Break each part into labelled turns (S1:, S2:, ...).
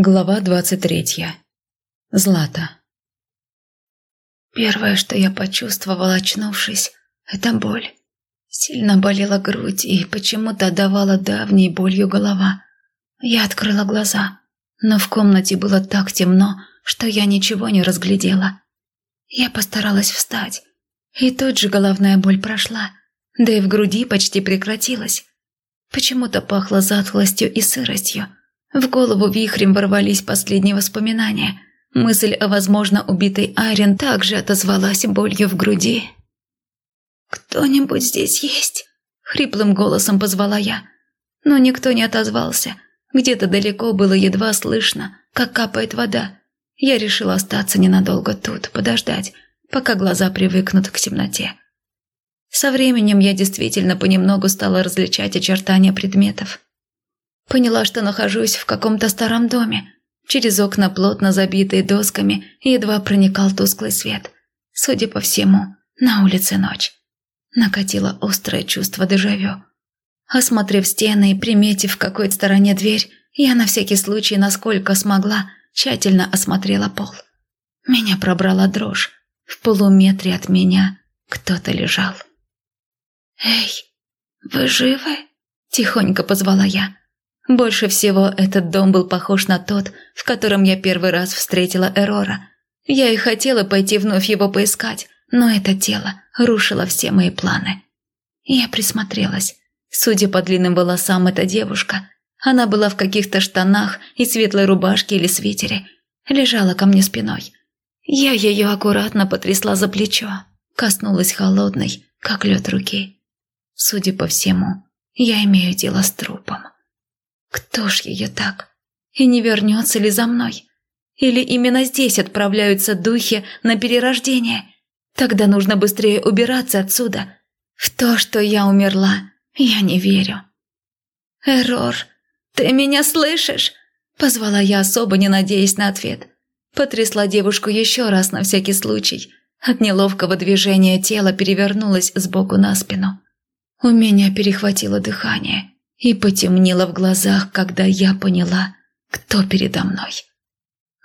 S1: Глава двадцать третья. Злата.
S2: Первое, что я почувствовала, очнувшись, это боль. Сильно болела грудь и почему-то отдавала давней болью голова. Я открыла глаза, но в комнате было так темно, что я ничего не разглядела. Я постаралась встать, и тут же головная боль прошла, да и в груди почти прекратилась. Почему-то пахло затхлостью и сыростью – в голову вихрем ворвались последние воспоминания. Мысль о возможно убитой Айрен также отозвалась болью в груди. «Кто-нибудь здесь есть?» – хриплым голосом позвала я. Но никто не отозвался. Где-то далеко было едва слышно, как капает вода. Я решила остаться ненадолго тут, подождать, пока глаза привыкнут к темноте. Со временем я действительно понемногу стала различать очертания предметов. Поняла, что нахожусь в каком-то старом доме. Через окна, плотно забитые досками, едва проникал тусклый свет. Судя по всему, на улице ночь. Накатило острое чувство дежавю. Осмотрев стены и приметив в какой-то стороне дверь, я на всякий случай, насколько смогла, тщательно осмотрела пол. Меня пробрала дрожь. В полуметре от меня кто-то лежал. «Эй, вы живы?» – тихонько позвала я. Больше всего этот дом был похож на тот, в котором я первый раз встретила Эрора. Я и хотела пойти вновь его поискать, но это тело рушило все мои планы. Я присмотрелась. Судя по длинным волосам, эта девушка. Она была в каких-то штанах и светлой рубашке или свитере. Лежала ко мне спиной. Я ее аккуратно потрясла за плечо, коснулась холодной, как лед руки. Судя по всему, я имею дело с трупом. Кто ж ее так? И не вернется ли за мной? Или именно здесь отправляются духи на перерождение? Тогда нужно быстрее убираться отсюда. В то, что я умерла, я не верю. «Эррор, ты меня слышишь?» Позвала я особо, не надеясь на ответ. Потрясла девушку еще раз на всякий случай. От неловкого движения тело перевернулось сбоку на спину. У меня перехватило дыхание и потемнело в глазах, когда я поняла, кто передо мной.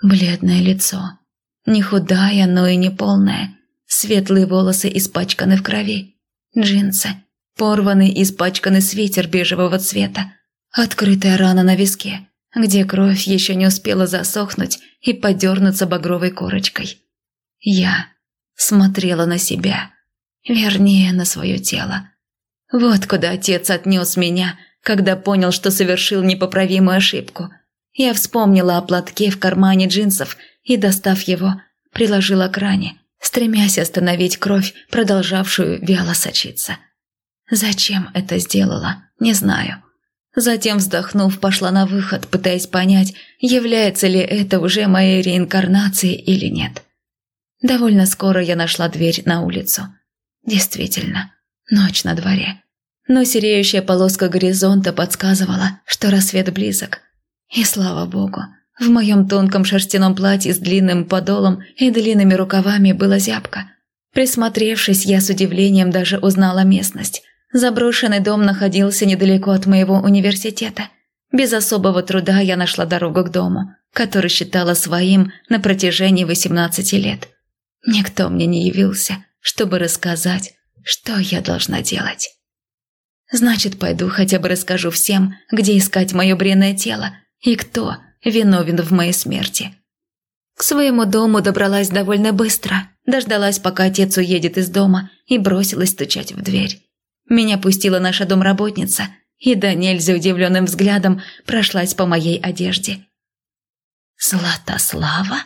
S2: Бледное лицо, не худая, но и не полное, светлые волосы испачканы в крови, джинсы, порванный и испачканный свитер бежевого цвета, открытая рана на виске, где кровь еще не успела засохнуть и подернуться багровой корочкой. Я смотрела на себя, вернее, на свое тело. Вот куда отец отнес меня – когда понял, что совершил непоправимую ошибку. Я вспомнила о платке в кармане джинсов и, достав его, приложила к ране, стремясь остановить кровь, продолжавшую вяло сочиться. Зачем это сделала, не знаю. Затем, вздохнув, пошла на выход, пытаясь понять, является ли это уже моей реинкарнацией или нет. Довольно скоро я нашла дверь на улицу. Действительно, ночь на дворе но сереющая полоска горизонта подсказывала, что рассвет близок. И слава богу, в моем тонком шерстяном платье с длинным подолом и длинными рукавами было зябко. Присмотревшись, я с удивлением даже узнала местность. Заброшенный дом находился недалеко от моего университета. Без особого труда я нашла дорогу к дому, который считала своим на протяжении 18 лет. Никто мне не явился, чтобы рассказать, что я должна делать. Значит, пойду хотя бы расскажу всем, где искать мое бренное тело и кто виновен в моей смерти. К своему дому добралась довольно быстро, дождалась, пока отец уедет из дома, и бросилась стучать в дверь. Меня пустила наша домработница, и да нельзя удивленным взглядом прошлась по моей одежде. «Златослава?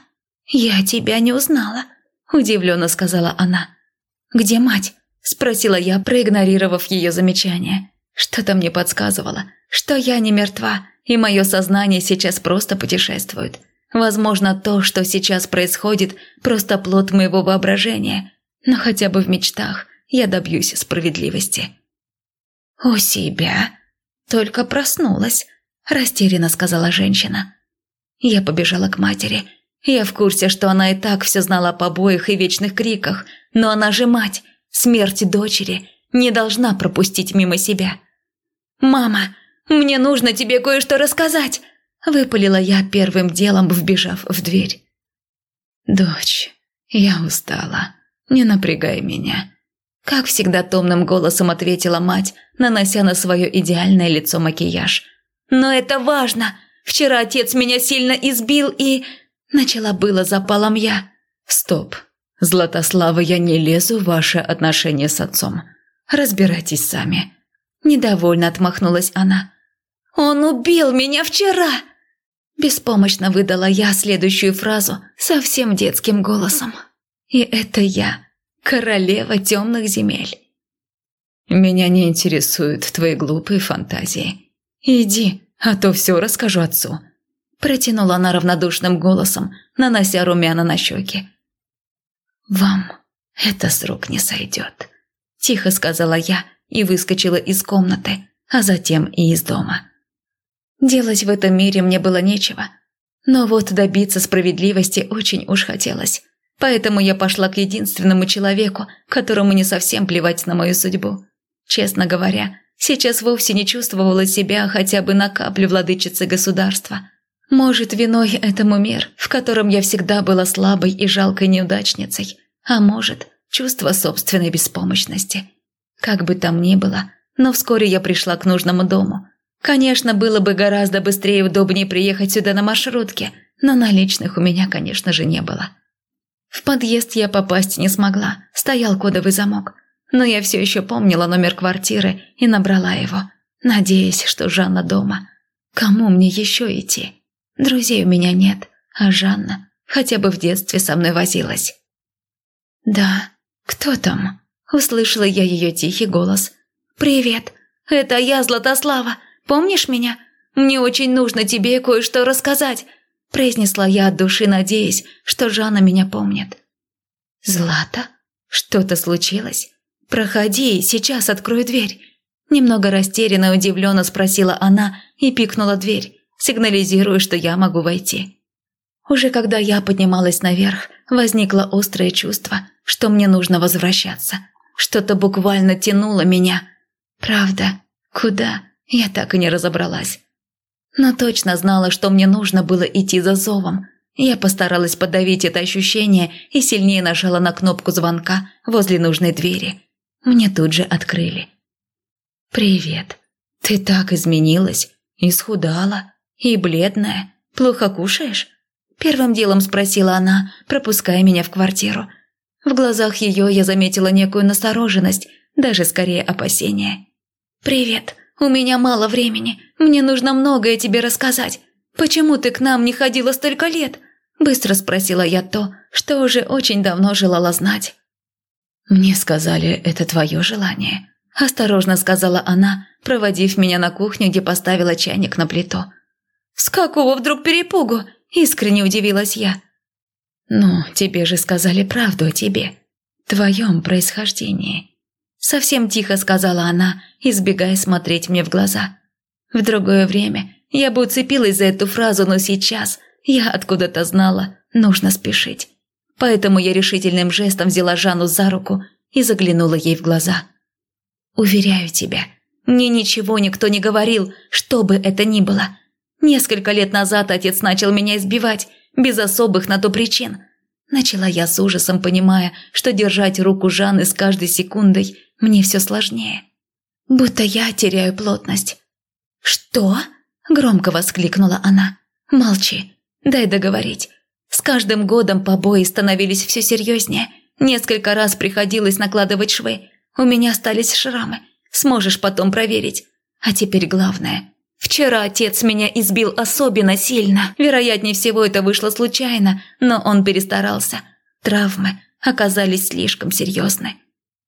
S2: Я тебя не узнала», – удивленно сказала она. «Где мать? Спросила я, проигнорировав ее замечание. Что-то мне подсказывало, что я не мертва, и мое сознание сейчас просто путешествует. Возможно, то, что сейчас происходит, просто плод моего воображения, но хотя бы в мечтах я добьюсь справедливости. «У себя? Только проснулась», – растерянно сказала женщина. Я побежала к матери. Я в курсе, что она и так все знала о побоях и вечных криках, но она же мать – Смерть дочери не должна пропустить мимо себя. «Мама, мне нужно тебе кое-что рассказать!» выпалила я первым делом, вбежав в дверь. «Дочь, я устала. Не напрягай меня». Как всегда томным голосом ответила мать, нанося на свое идеальное лицо макияж. «Но это важно! Вчера отец меня сильно избил и...» Начала было запалом я. «Стоп. Златослава, я не лезу в ваши отношения с отцом. Разбирайтесь сами». Недовольно отмахнулась она. «Он убил меня вчера!» Беспомощно выдала я следующую фразу совсем детским голосом. «И это я, королева темных земель». «Меня не интересуют твои глупые фантазии. Иди, а то все расскажу отцу», – протянула она равнодушным голосом, нанося румяна на щеки. «Вам это с рук не сойдет», – тихо сказала я и выскочила из комнаты, а затем и из дома. Делать в этом мире мне было нечего. Но вот добиться справедливости очень уж хотелось. Поэтому я пошла к единственному человеку, которому не совсем плевать на мою судьбу. Честно говоря, сейчас вовсе не чувствовала себя хотя бы на каплю владычицы государства. Может, виной этому мир, в котором я всегда была слабой и жалкой неудачницей, а может, чувство собственной беспомощности. Как бы там ни было, но вскоре я пришла к нужному дому – Конечно, было бы гораздо быстрее и удобнее приехать сюда на маршрутке, но наличных у меня, конечно же, не было. В подъезд я попасть не смогла, стоял кодовый замок. Но я все еще помнила номер квартиры и набрала его, надеясь, что Жанна дома. Кому мне еще идти? Друзей у меня нет, а Жанна хотя бы в детстве со мной возилась. «Да, кто там?» – услышала я ее тихий голос. «Привет, это я, Златослава. Помнишь меня? Мне очень нужно тебе кое-что рассказать», – произнесла я от души, надеясь, что Жанна меня помнит. «Злата? Что-то случилось? Проходи, сейчас открою дверь». Немного растерянно и удивленно спросила она и пикнула дверь, сигнализируя, что я могу войти. Уже когда я поднималась наверх, возникло острое чувство, что мне нужно возвращаться. Что-то буквально тянуло меня. Правда, куда? Я так и не разобралась. Но точно знала, что мне нужно было идти за зовом. Я постаралась подавить это исчущение и сильнее нажала на кнопку звонка возле нужной двери. Мне тут же открыли. «Привет. Ты так изменилась. Исхудала. И бледная. Плохо кушаешь?» Первым делом спросила она, пропуская меня в квартиру. В глазах ее я заметила некую настороженность, даже скорее опасение. «Привет. У меня мало времени. Мне нужно многое тебе рассказать. Почему ты к нам не ходила столько лет?» Быстро спросила я то, что уже очень давно желала знать. «Мне сказали, это твое желание», – осторожно сказала она, проводив меня на кухню, где поставила чайник на плиту. «С какого вдруг перепугу?» – искренне удивилась я. «Ну, тебе же сказали правду о тебе, твоем происхождении. Совсем тихо сказала она, избегая смотреть мне в глаза. В другое время я бы уцепилась за эту фразу, но сейчас я откуда-то знала, нужно спешить. Поэтому я решительным жестом взяла Жанну за руку и заглянула ей в глаза. «Уверяю тебя, мне ничего никто не говорил, что бы это ни было. Несколько лет назад отец начал меня избивать, без особых на то причин. Начала я с ужасом, понимая, что держать руку Жанны с каждой секундой мне все сложнее. Будто я теряю плотность. «Что?» – громко воскликнула она. «Молчи, дай договорить. С каждым годом побои становились все серьезнее. Несколько раз приходилось накладывать швы. У меня остались шрамы. Сможешь потом проверить. А теперь главное. Вчера отец меня избил особенно сильно. Вероятнее всего, это вышло случайно, но он перестарался. Травмы оказались слишком серьезны.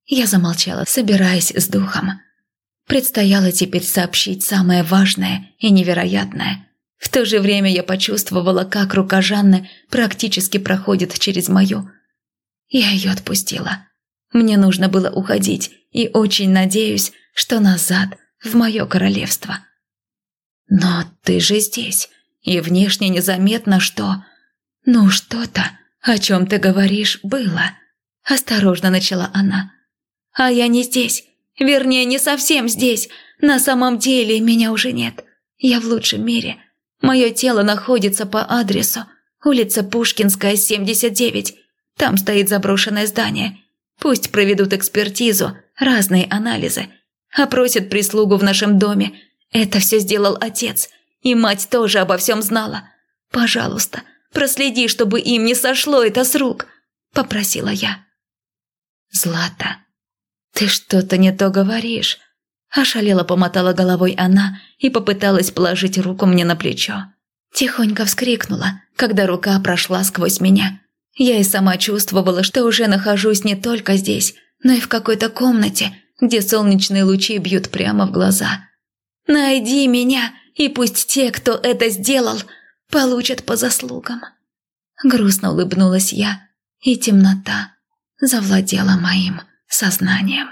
S2: Я замолчала, собираясь с духом. Предстояло теперь сообщить самое важное и невероятное. В то же время я почувствовала, как рука Жанны практически проходит через мою. Я ее отпустила. Мне нужно было уходить, и очень надеюсь, что назад, в мое королевство. Но ты же здесь, и внешне незаметно, что... Ну что-то, о чем ты говоришь, было. Осторожно начала она. А я не здесь. Вернее, не совсем здесь. На самом деле меня уже нет. Я в лучшем мире. Мое тело находится по адресу. Улица Пушкинская, 79. Там стоит заброшенное здание. Пусть проведут экспертизу, разные анализы. Опросят прислугу в нашем доме. Это все сделал отец. И мать тоже обо всем знала. Пожалуйста, проследи, чтобы им не сошло это с рук», – попросила я. «Злата, ты что-то не то говоришь», – ошалела помотала головой она и попыталась положить руку мне на плечо. Тихонько вскрикнула, когда рука прошла сквозь меня. Я и сама чувствовала, что уже нахожусь не только здесь, но и в какой-то комнате, где солнечные лучи бьют прямо в глаза. «Найди меня, и пусть те, кто это сделал, получат по заслугам». Грустно улыбнулась я, и темнота завладела моим сознанием.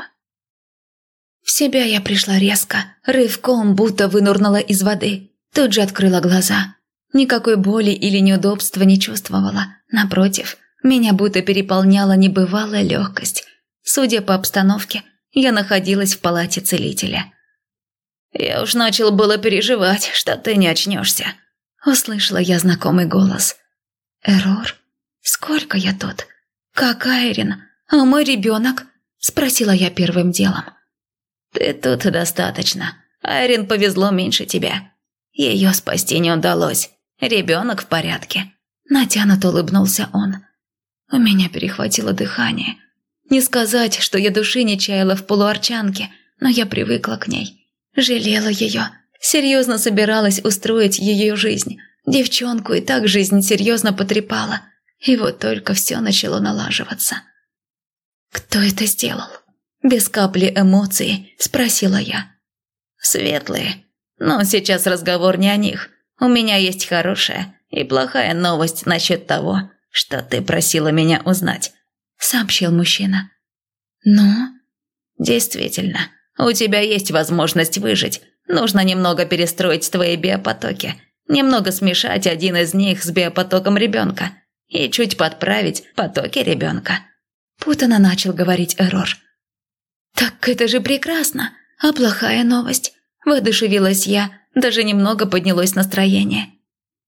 S2: В себя я пришла резко, рывком будто вынурнула из воды. Тут же открыла глаза. Никакой боли или неудобства не чувствовала. Напротив, меня будто переполняла небывалая легкость. Судя по обстановке, я находилась в палате целителя. «Я уж начал было переживать, что ты не очнешься», – услышала я знакомый голос. «Эррор? Сколько я тут? Как Айрин? А мой ребенок?» – спросила я первым делом. «Ты тут достаточно. Айрин повезло меньше тебя. Ее спасти не удалось. Ребенок в порядке». Натянуто улыбнулся он. У меня перехватило дыхание. Не сказать, что я души не чаяла в полуарчанке, но я привыкла к ней. Жалела ее. Серьезно собиралась устроить ее жизнь. Девчонку и так жизнь серьезно потрепала. И вот только все начало налаживаться. «Кто это сделал?» Без капли эмоций спросила я. «Светлые. Но сейчас разговор не о них. У меня есть хорошая и плохая новость насчет того, что ты просила меня узнать», — сообщил мужчина. «Ну?» «Действительно, у тебя есть возможность выжить. Нужно немного перестроить твои биопотоки, немного смешать один из них с биопотоком ребенка и чуть подправить потоки ребенка». Путано начал говорить Эрор. «Так это же прекрасно! А плохая новость?» Воодушевилась я, даже немного поднялось настроение.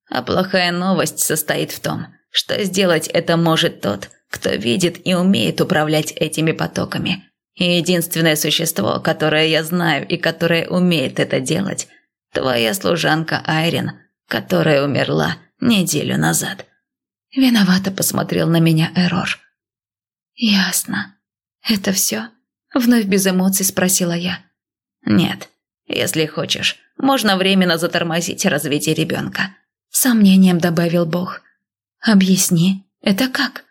S2: А плохая новость состоит в том, что сделать это может тот, кто видит и умеет управлять этими потоками. И единственное существо, которое я знаю и которое умеет это делать – твоя служанка Айрин, которая умерла неделю назад. Виновато посмотрел на меня Эрор. «Ясно. Это все?» – вновь без эмоций спросила я. «Нет. Если хочешь, можно временно затормозить развитие ребенка», – сомнением добавил Бог. «Объясни, это как?»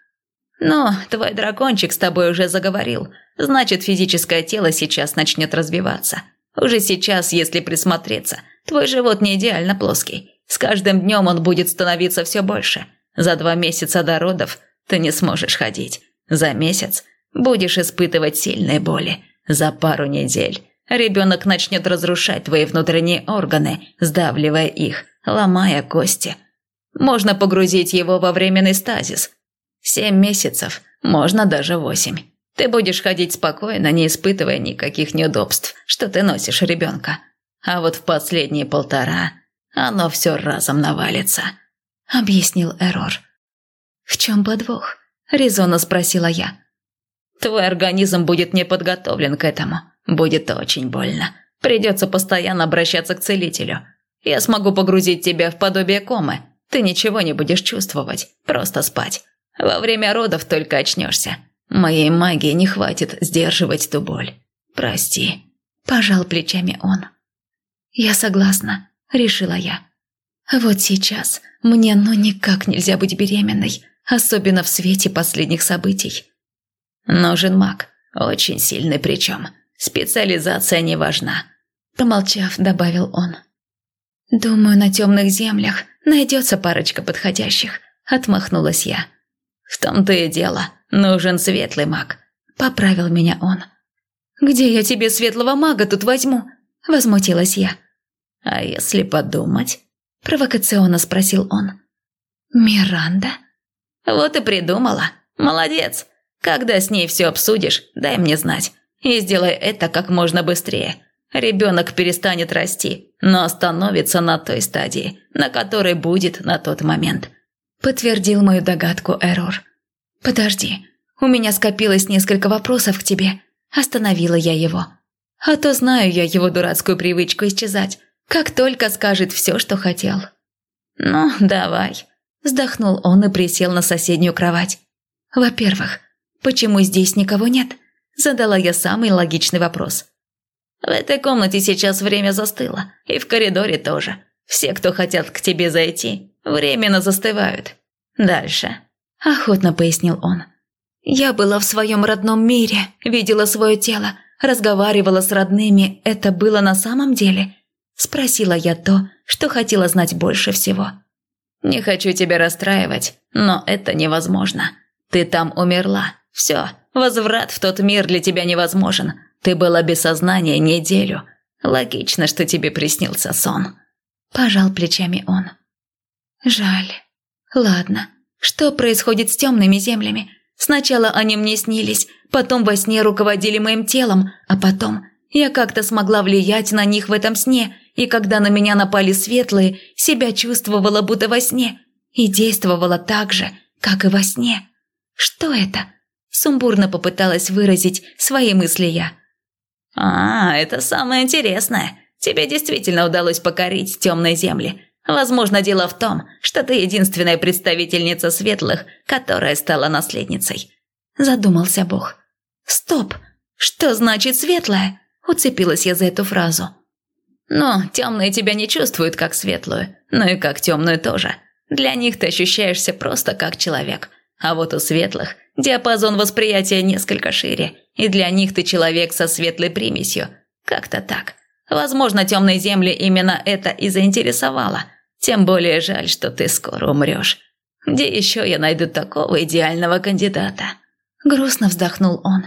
S2: «Ну, твой дракончик с тобой уже заговорил. Значит, физическое тело сейчас начнет развиваться. Уже сейчас, если присмотреться, твой живот не идеально плоский. С каждым днем он будет становиться все больше. За два месяца до родов ты не сможешь ходить. За месяц будешь испытывать сильные боли. За пару недель ребенок начнет разрушать твои внутренние органы, сдавливая их, ломая кости. Можно погрузить его во временный стазис. Семь месяцев, можно даже восемь. Ты будешь ходить спокойно, не испытывая никаких неудобств, что ты носишь ребенка. А вот в последние полтора оно все разом навалится», — объяснил Эрор. «В чем подвох?» – резонно спросила я. «Твой организм будет не подготовлен к этому. Будет очень больно. Придется постоянно обращаться к целителю. Я смогу погрузить тебя в подобие комы. Ты ничего не будешь чувствовать, просто спать. Во время родов только очнешься. Моей магии не хватит сдерживать ту боль. Прости». Пожал плечами он. «Я согласна», – решила я. «Вот сейчас мне ну никак нельзя быть беременной особенно в свете последних событий. Нужен маг, очень сильный причем. Специализация не важна. Помолчав, добавил он. «Думаю, на темных землях найдется парочка подходящих», – отмахнулась я. «В том-то и дело, нужен светлый маг», – поправил меня он. «Где я тебе светлого мага тут возьму?» – возмутилась я. «А если подумать?» – провокационно спросил он. «Миранда?» «Вот и придумала. Молодец. Когда с ней все обсудишь, дай мне знать. И сделай это как можно быстрее. ребенок перестанет расти, но остановится на той стадии, на которой будет на тот момент. Подтвердил мою догадку Эрор. «Подожди, у меня скопилось несколько вопросов к тебе». Остановила я его. А то знаю я его дурацкую привычку исчезать, как только скажет все, что хотел. «Ну, давай», – вздохнул он и присел на соседнюю кровать. «Во-первых, почему здесь никого нет?» – задала я самый логичный вопрос. «В этой комнате сейчас время застыло, и в коридоре тоже. Все, кто хотят к тебе зайти, временно застывают. Дальше», – охотно пояснил он. «Я была в своем родном мире, видела свое тело, разговаривала с родными. Это было на самом деле?» Спросила я то, что хотела знать больше всего. «Не хочу тебя расстраивать, но это невозможно. Ты там умерла. Все, возврат в тот мир для тебя невозможен. Ты была без сознания неделю. Логично, что тебе приснился сон». Пожал плечами он. «Жаль. Ладно. Что происходит с темными землями? Сначала они мне снились, потом во сне руководили моим телом, а потом я как-то смогла влиять на них в этом сне и когда на меня напали светлые, себя чувствовала будто во сне и действовала так же, как и во сне. Что это? Сумбурно попыталась выразить свои мысли я. «А, это самое интересное. Тебе действительно удалось покорить темные земли. Возможно, дело в том, что ты единственная представительница светлых, которая стала наследницей». Задумался Бог. «Стоп! Что значит светлая?» Уцепилась я за эту фразу. Но темные тебя не чувствуют как светлую, но и как темную тоже. Для них ты ощущаешься просто как человек. А вот у светлых диапазон восприятия несколько шире, и для них ты человек со светлой примесью. Как-то так. Возможно, темные земли именно это и заинтересовало. Тем более жаль, что ты скоро умрешь. Где еще я найду такого идеального кандидата?» Грустно вздохнул он.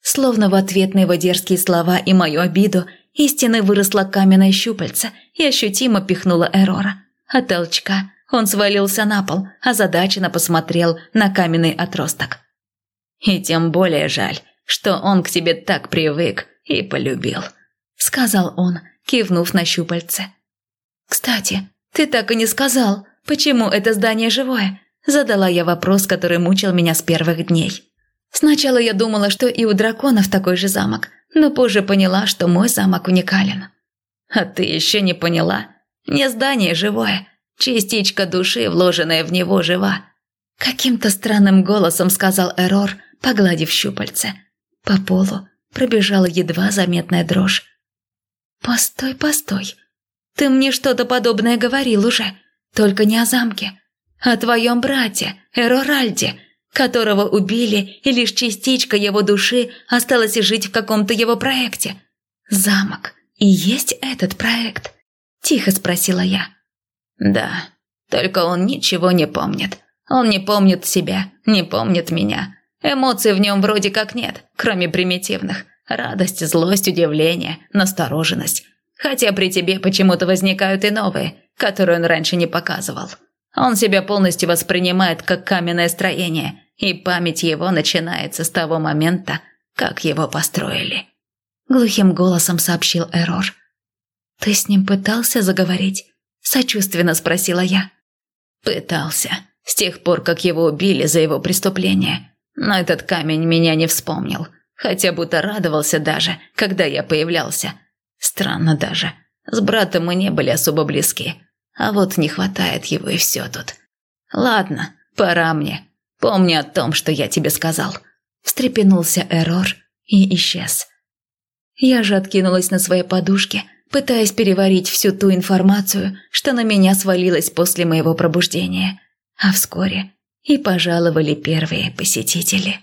S2: Словно в ответ на его дерзкие слова и мою обиду – из стены выросла каменная щупальца и ощутимо пихнула Эрора. От толчка он свалился на пол, озадаченно посмотрел на каменный отросток. «И тем более жаль, что он к тебе так привык и полюбил», — сказал он, кивнув на щупальце. «Кстати, ты так и не сказал, почему это здание живое?» Задала я вопрос, который мучил меня с первых дней. Сначала я думала, что и у драконов такой же замок, но позже поняла, что мой замок уникален. А ты еще не поняла? Не здание живое, частичка души, вложенная в него, жива. Каким-то странным голосом сказал Эрор, погладив щупальце. По полу пробежала едва заметная дрожь. «Постой, постой. Ты мне что-то подобное говорил уже, только не о замке. О твоем брате, Эроральде, которого убили, и лишь частичка его души осталась жить в каком-то его проекте. Замок. И есть этот проект? Тихо спросила я. Да, только он ничего не помнит. Он не помнит себя, не помнит меня. Эмоций в нем вроде как нет, кроме примитивных. Радость, злость, удивление, настороженность. Хотя при тебе почему-то возникают и новые, которые он раньше не показывал. Он себя полностью воспринимает как каменное строение, и память его начинается с того момента, как его построили. Глухим голосом сообщил Эрор. «Ты с ним пытался заговорить?» Сочувственно спросила я. «Пытался. С тех пор, как его убили за его преступление. Но этот камень меня не вспомнил. Хотя будто радовался даже, когда я появлялся. Странно даже. С братом мы не были особо близки. А вот не хватает его и все тут. Ладно, пора мне. Помни о том, что я тебе сказал. Встрепенулся Эрор и исчез. Я же откинулась на своей подушке, пытаясь переварить всю ту информацию, что на меня свалилась после моего пробуждения. А вскоре и пожаловали первые посетители.